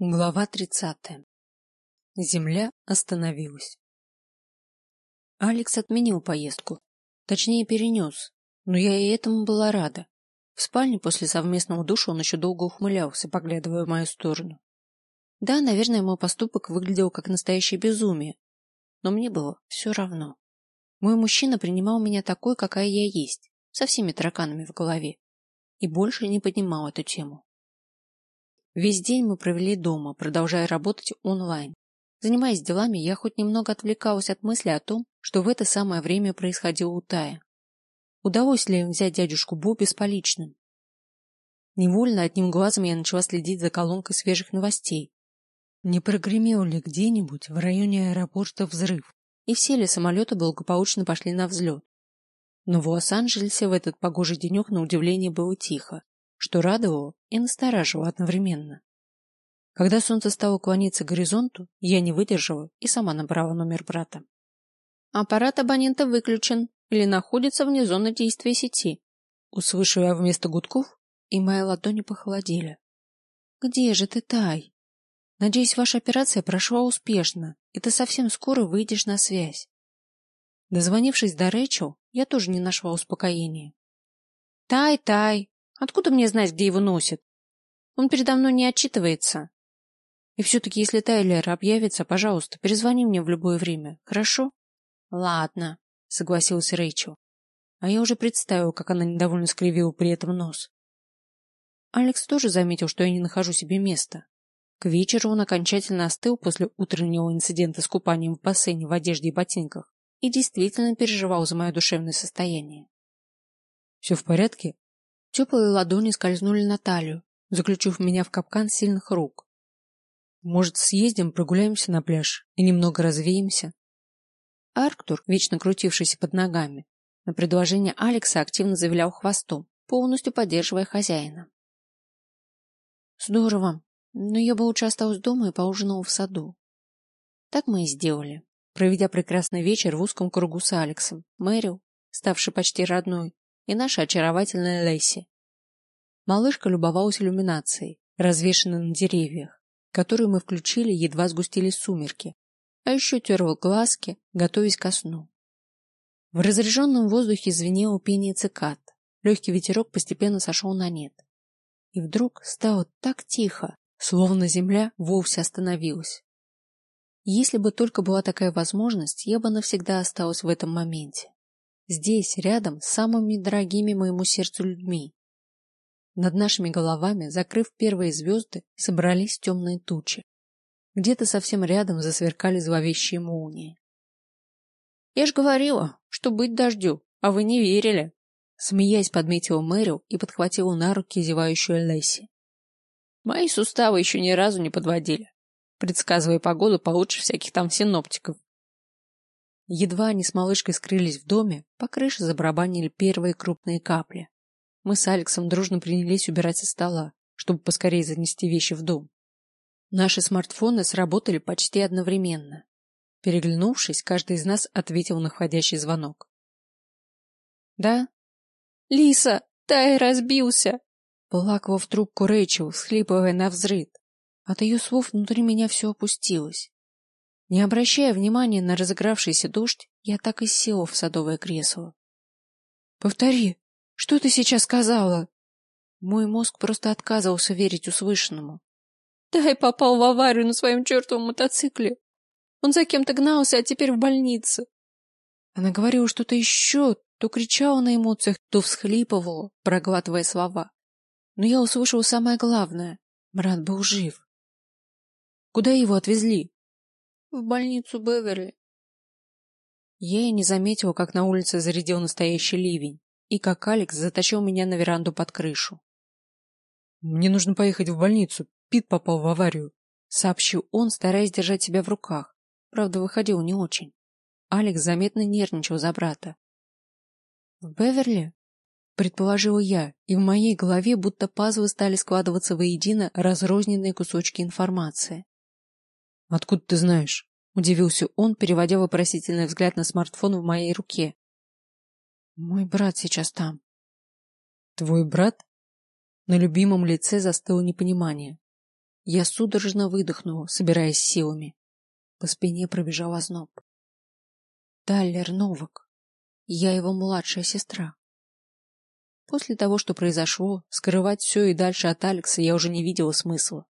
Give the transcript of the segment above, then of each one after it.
Глава тридцатая. Земля остановилась. Алекс отменил поездку, точнее перенес, но я и этому была рада. В спальне после совместного душа он еще долго ухмылялся, поглядывая в мою сторону. Да, наверное, мой поступок выглядел как настоящее безумие, но мне было все равно. Мой мужчина принимал меня такой, какая я есть, со всеми тараканами в голове, и больше не поднимал эту тему. Весь день мы провели дома, продолжая работать онлайн. Занимаясь делами, я хоть немного отвлекалась от мысли о том, что в это самое время происходило у Тая. Удалось ли им взять дядюшку Бобби с поличным? Невольно одним глазом я начала следить за колонкой свежих новостей. Не прогремел ли где-нибудь в районе аэропорта взрыв, и все ли самолеты благополучно пошли на взлет? Но в Лос-Анджелесе в этот погожий денек на удивление было тихо что радовало и настораживало одновременно. Когда солнце стало клониться к горизонту, я не выдержала и сама набрала номер брата. Аппарат абонента выключен или находится вне зоны действия сети. Услышала я вместо гудков, и мои ладони похолодели. Где же ты, Тай? Надеюсь, ваша операция прошла успешно, и ты совсем скоро выйдешь на связь. Дозвонившись до Рэчел, я тоже не нашла успокоения. Тай, Тай, Откуда мне знать, где его носит? Он передо мной не отчитывается. И все-таки, если Тайлер объявится, пожалуйста, перезвони мне в любое время, хорошо? Ладно, согласился Рэйчел. А я уже представил, как она недовольно скривила при этом нос. Алекс тоже заметил, что я не нахожу себе места. К вечеру он окончательно остыл после утреннего инцидента с купанием в бассейне в одежде и ботинках и действительно переживал за мое душевное состояние. Все в порядке? Теплые ладони скользнули на талию, заключив меня в капкан сильных рук. Может, съездим, прогуляемся на пляж и немного развеемся? Арктур, вечно крутившийся под ногами, на предложение Алекса активно завилял хвостом, полностью поддерживая хозяина. Здорово, но я бы лучше осталась дома и поужинала в саду. Так мы и сделали, проведя прекрасный вечер в узком кругу с Алексом, Мэрил, ставший почти родной, и наша очаровательная Лесси. Малышка любовалась иллюминацией, развешенной на деревьях, которую мы включили, едва сгустились сумерки, а еще терла глазки, готовясь ко сну. В разряженном воздухе звенело пение цикад, легкий ветерок постепенно сошел на нет. И вдруг стало так тихо, словно земля вовсе остановилась. Если бы только была такая возможность, я бы навсегда осталась в этом моменте. Здесь, рядом с самыми дорогими моему сердцу людьми. Над нашими головами, закрыв первые звезды, собрались темные тучи. Где-то совсем рядом засверкали зловещие молнии. Я ж говорила, что быть дождю, а вы не верили. Смеясь, подметила Мэрил и подхватила на руки зевающую Лесси. Мои суставы еще ни разу не подводили, предсказывая погоду получше всяких там синоптиков. Едва они с малышкой скрылись в доме, по крыше забарабанили первые крупные капли. Мы с Алексом дружно принялись убирать со стола, чтобы поскорее занести вещи в дом. Наши смартфоны сработали почти одновременно. Переглянувшись, каждый из нас ответил на входящий звонок. Да? Лиса, Тай разбился. Плакала в трубку Рэйчел, всхлипывая на взрыд. От ее слов внутри меня все опустилось. Не обращая внимания на разыгравшийся дождь, я так и села в садовое кресло. Повтори, что ты сейчас сказала? Мой мозг просто отказывался верить услышанному. Дай попал в аварию на своем чертовом мотоцикле. Он за кем-то гнался, а теперь в больнице. Она говорила что-то еще, то кричала на эмоциях, то всхлипывала, проглатывая слова. Но я услышала самое главное. Брат был жив. Куда его отвезли? В больницу Беверли. Я и не заметила, как на улице зарядил настоящий ливень, и как Алекс затащил меня на веранду под крышу. Мне нужно поехать в больницу. Пит попал в аварию, сообщил он, стараясь держать себя в руках. Правда, выходил не очень. Алекс заметно нервничал за брата. В Беверли? предположила я, и в моей голове будто пазлы стали складываться воедино разрозненные кусочки информации. Откуда ты знаешь? Удивился он, переводя вопросительный взгляд на смартфон в моей руке. Мой брат сейчас там. Твой брат? На любимом лице застыло непонимание. Я судорожно выдохнула, собираясь силами. По спине пробежал озноб. Таллер Новак. Я его младшая сестра. После того, что произошло, скрывать все и дальше от Алекса я уже не видела смысла.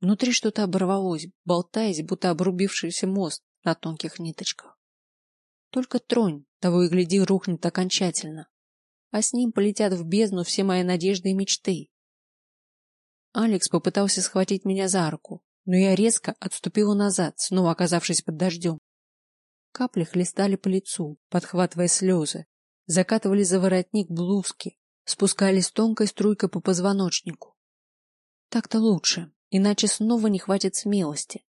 Внутри что-то оборвалось, болтаясь, будто обрубившийся мост на тонких ниточках. Только тронь, того и гляди, рухнет окончательно. А с ним полетят в бездну все мои надежды и мечты. Алекс попытался схватить меня за руку, но я резко отступила назад, снова оказавшись под дождем. Капли хлестали по лицу, подхватывая слезы, закатывали за воротник блузки, спускались тонкой струйкой по позвоночнику. Так-то лучше, иначе снова не хватит смелости.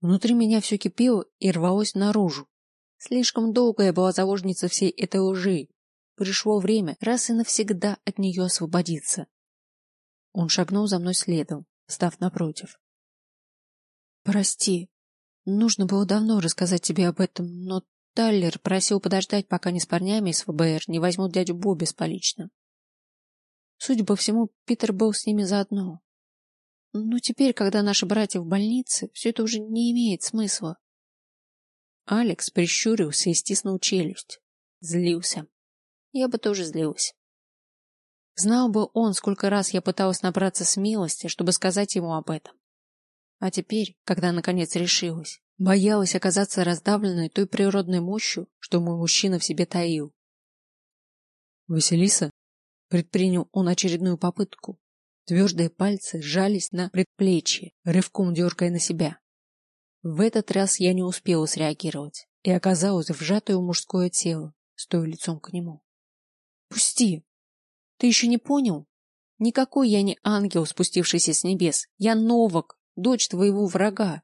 Внутри меня все кипело и рвалось наружу. Слишком долго я была заложницей всей этой лжи. Пришло время раз и навсегда от нее освободиться. Он шагнул за мной следом, став напротив. Прости, нужно было давно рассказать тебе об этом, но Таллер просил подождать, пока не с парнями из ФБР не возьмут дядю Бобби с поличным. Судя по всему, Питер был с ними заодно. Но теперь, когда наши братья в больнице, все это уже не имеет смысла. Алекс прищурился и стиснул челюсть. Злился. Я бы тоже злилась. Знал бы он, сколько раз я пыталась набраться смелости, чтобы сказать ему об этом. А теперь, когда наконец решилась, боялась оказаться раздавленной той природной мощью, что мой мужчина в себе таил. Василиса предпринял он очередную попытку, Твердые пальцы сжались на предплечье, рывком дергая на себя. В этот раз я не успела среагировать и оказалась вжатой в мужское тело, стоя лицом к нему. Пусти. Ты еще не понял? Никакой я не ангел, спустившийся с небес. Я Новак, дочь твоего врага.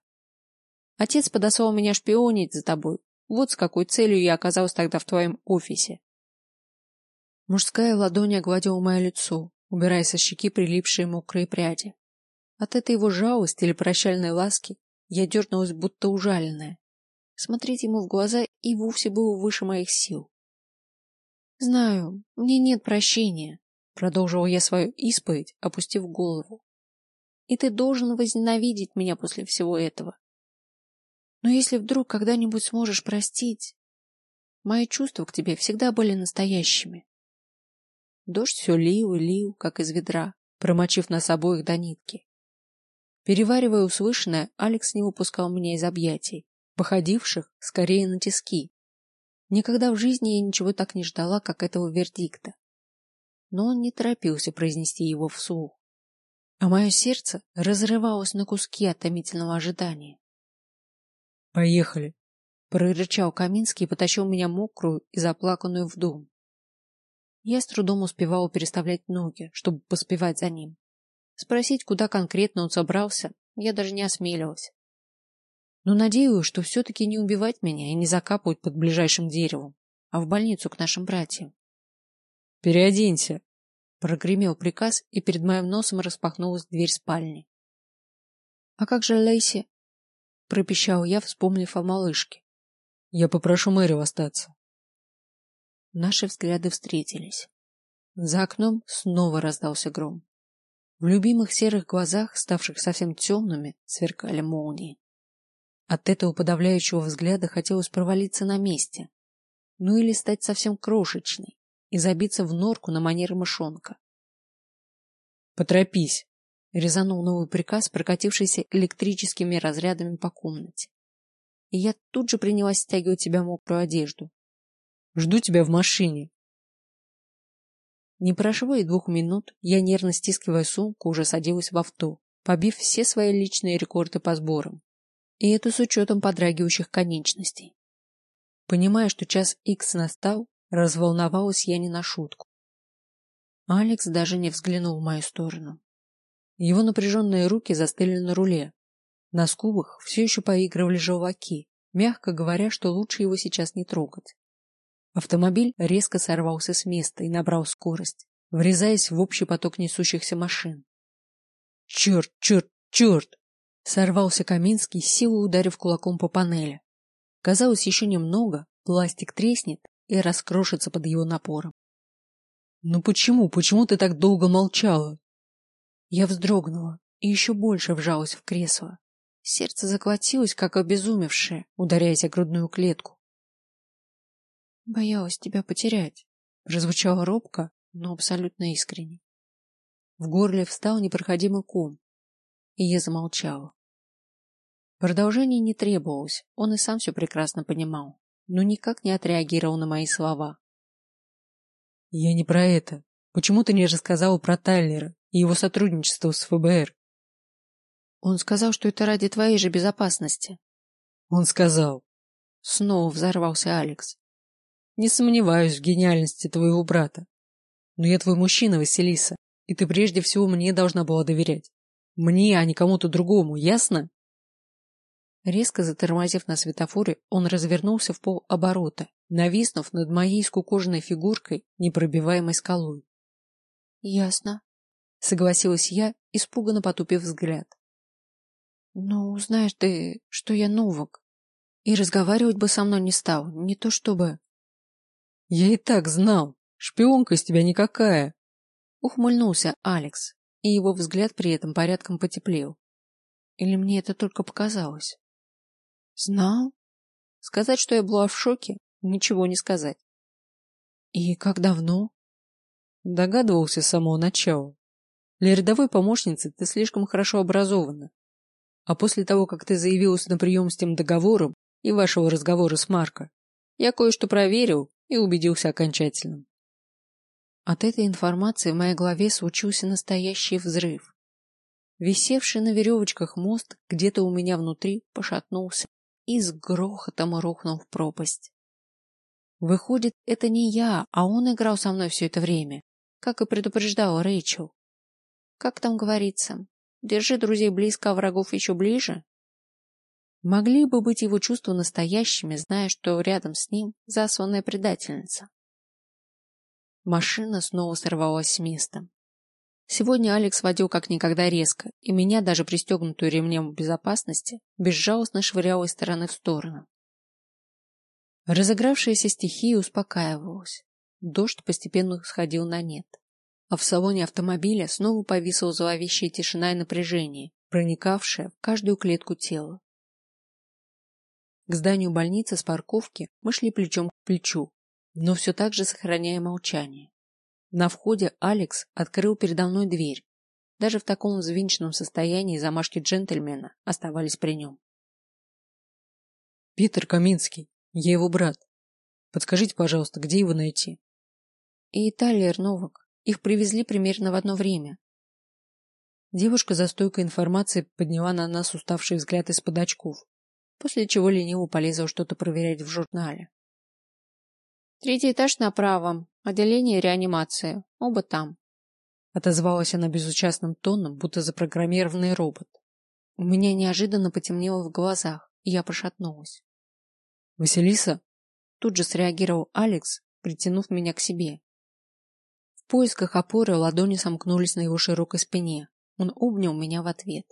Отец подослал меня шпионить за тобой. Вот с какой целью я оказалась тогда в твоем офисе. Мужская ладонь огладила мое лицо, убирая со щеки прилипшие мокрые пряди. От этой его жалости или прощальной ласки я дернулась, будто ужаленная. Смотреть ему в глаза и вовсе было выше моих сил. Знаю, мне нет прощения, продолжила я свою исповедь, опустив голову. И ты должен возненавидеть меня после всего этого. Но если вдруг когда-нибудь сможешь простить, мои чувства к тебе всегда были настоящими. Дождь все лил и лил, как из ведра, промочив нас обоих до нитки. Переваривая услышанное, Алекс не выпускал меня из объятий, походивших скорее на тиски. Никогда в жизни я ничего так не ждала, как этого вердикта. Но он не торопился произнести его вслух. А мое сердце разрывалось на куски от томительного ожидания. «Поехали!» — прорычал Каминский и потащил меня мокрую и заплаканную в дом. Я с трудом успевала переставлять ноги, чтобы поспевать за ним. Спросить, куда конкретно он собрался, я даже не осмелилась. Но надеялась, что все-таки не убивать меня и не закапывать под ближайшим деревом, а в больницу к нашим братьям. «Переоденься!» — прогремел приказ, и перед моим носом распахнулась дверь спальни. «А как же Лейси?» — пропищал я, вспомнив о малышке. «Я попрошу Мэрил остаться». Наши взгляды встретились. За окном снова раздался гром. В любимых серых глазах, ставших совсем темными, сверкали молнии. От этого подавляющего взгляда хотелось провалиться на месте. Ну или стать совсем крошечной и забиться в норку на манер мышонка. «Поторопись!» — резанул новый приказ, прокатившийся электрическими разрядами по комнате. И я тут же принялась стягивать себя мокрую одежду, Жду тебя в машине. Не прошло и двух минут, я, нервно стискивая сумку, уже садилась в авто, побив все свои личные рекорды по сборам. И это с учетом подрагивающих конечностей. Понимая, что час икс настал, разволновалась я не на шутку. Алекс даже не взглянул в мою сторону. Его напряженные руки застыли на руле. На скубах все еще поигрывали желваки, мягко говоря, что лучше его сейчас не трогать. Автомобиль резко сорвался с места и набрал скорость, врезаясь в общий поток несущихся машин. Черт, черт, черт! Сорвался Каминский, силой ударив кулаком по панели. Казалось, еще немного, пластик треснет и раскрошится под его напором. Ну почему, почему ты так долго молчала? Я вздрогнула, и еще больше вжалась в кресло. Сердце заколотилось, как обезумевшее, ударяясь о грудную клетку. Боялась тебя потерять, прозвучало робко, но абсолютно искренне. В горле встал непроходимый ком, и я замолчала. Продолжение не требовалось, он и сам все прекрасно понимал, но никак не отреагировал на мои слова. Я не про это. Почему ты не рассказал про Тайлера и его сотрудничество с ФБР? Он сказал, что это ради твоей же безопасности. Он сказал. Снова взорвался Алекс. Не сомневаюсь в гениальности твоего брата. Но я твой мужчина, Василиса, и ты прежде всего мне должна была доверять. Мне, а не кому-то другому, ясно? Резко затормозив на светофоре, он развернулся в полоборота, нависнув над моей скукоженной фигуркой, непробиваемой скалой. Ясно, согласилась я, испуганно потупив взгляд. Ну, знаешь ты, что я новок, и разговаривать бы со мной не стал, не то чтобы. Я и так знал, шпионка из тебя никакая. Ухмыльнулся Алекс, и его взгляд при этом порядком потеплел. Или мне это только показалось? Знал? Сказать, что я была в шоке, ничего не сказать. И как давно? Догадывался с самого начала. Для рядовой помощницы ты слишком хорошо образована. А после того, как ты заявилась на прием с тем договором и вашего разговора с Марко, я кое-что проверил и убедился окончательно. От этой информации в моей голове случился настоящий взрыв. Висевший на веревочках мост где-то у меня внутри пошатнулся и с грохотом рухнул в пропасть. Выходит, это не я, а он играл со мной все это время, как и предупреждала Рэйчел. Как там говорится, держи друзей близко, а врагов еще ближе? Могли бы быть его чувства настоящими, зная, что рядом с ним засланная предательница. Машина снова сорвалась с места. Сегодня Алекс водил как никогда резко, и меня, даже пристегнутую ремнем безопасности, безжалостно швыряло из стороны в сторону. Разыгравшаяся стихия успокаивалась. Дождь постепенно сходил на нет. А в салоне автомобиля снова повисла зловещая тишина и напряжение, проникавшее в каждую клетку тела. К зданию больницы с парковки мы шли плечом к плечу, но все так же сохраняя молчание. На входе Алекс открыл передо мной дверь. Даже в таком взвинченном состоянии замашки джентльмена оставались при нем. Питер Каминский, я его брат. Подскажите, пожалуйста, где его найти? И Тайлер Новак. Их привезли примерно в одно время. Девушка за стойкой информации подняла на нас уставший взгляд из-под очков, после чего лениво полезла что-то проверять в журнале. Третий этаж направо, отделение реанимации, оба там. Отозвалась она безучастным тоном, будто запрограммированный робот. У меня неожиданно потемнело в глазах, и я пошатнулась. Василиса? Тут же среагировал Алекс, притянув меня к себе. В поисках опоры ладони сомкнулись на его широкой спине. Он обнял меня в ответ.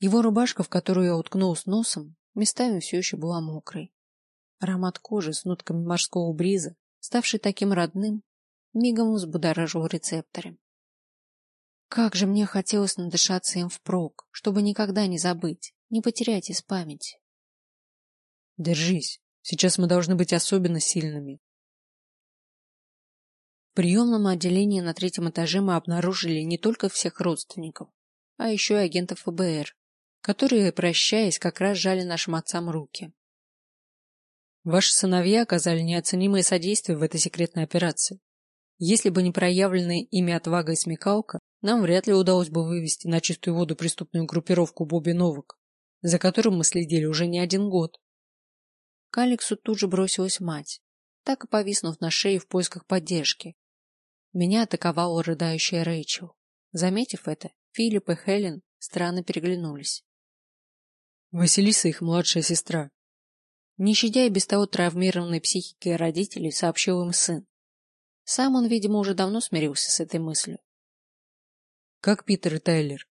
Его рубашка, в которую я уткнулась носом, местами все еще была мокрой. Аромат кожи с нотками морского бриза, ставший таким родным, мигом взбудоражил рецепторы. Как же мне хотелось надышаться им впрок, чтобы никогда не забыть, не потерять из памяти. Держись, сейчас мы должны быть особенно сильными. В приемном отделении на третьем этаже мы обнаружили не только всех родственников, а еще и агентов ФБР, которые, прощаясь, как раз жали нашим отцам руки. Ваши сыновья оказали неоценимое содействие в этой секретной операции. Если бы не проявленные ими отвага и смекалка, нам вряд ли удалось бы вывести на чистую воду преступную группировку Бобби Новак, за которым мы следили уже не один год. К Алексу тут же бросилась мать, так и повиснув на шее в поисках поддержки. Меня атаковала рыдающая Рэйчел. Заметив это, Филипп и Хелен странно переглянулись. Василиса их младшая сестра, не щадя и без того травмированной психикой родителей, сообщил им сын. Сам он, видимо, уже давно смирился с этой мыслью. Как Питер и Тайлер?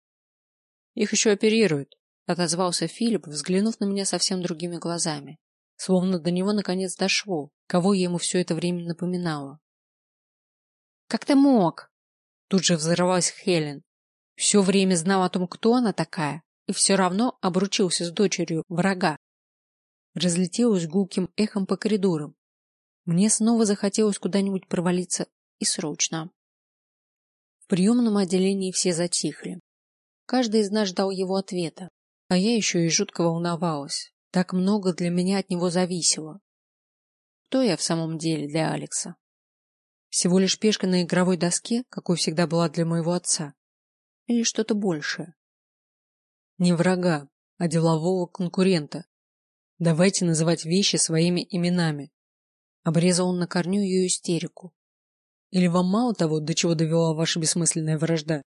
Их еще оперируют, отозвался Филипп, взглянув на меня совсем другими глазами, словно до него наконец дошло, кого я ему все это время напоминала. Как ты мог? Тут же взорвалась Хелен. Все время знал о том, кто она такая, и все равно обручился с дочерью врага. Разлетелось гулким эхом по коридорам. Мне снова захотелось куда-нибудь провалиться и срочно. В приемном отделении все затихли. Каждый из нас ждал его ответа, а я еще и жутко волновалась. Так много для меня от него зависело. Кто я в самом деле для Алекса? Всего лишь пешка на игровой доске, какой всегда была для моего отца? Или что-то большее? Не врага, а делового конкурента. Давайте называть вещи своими именами. Обрезал он на корню ее истерику. Или вам мало того, до чего довела ваша бессмысленная вражда?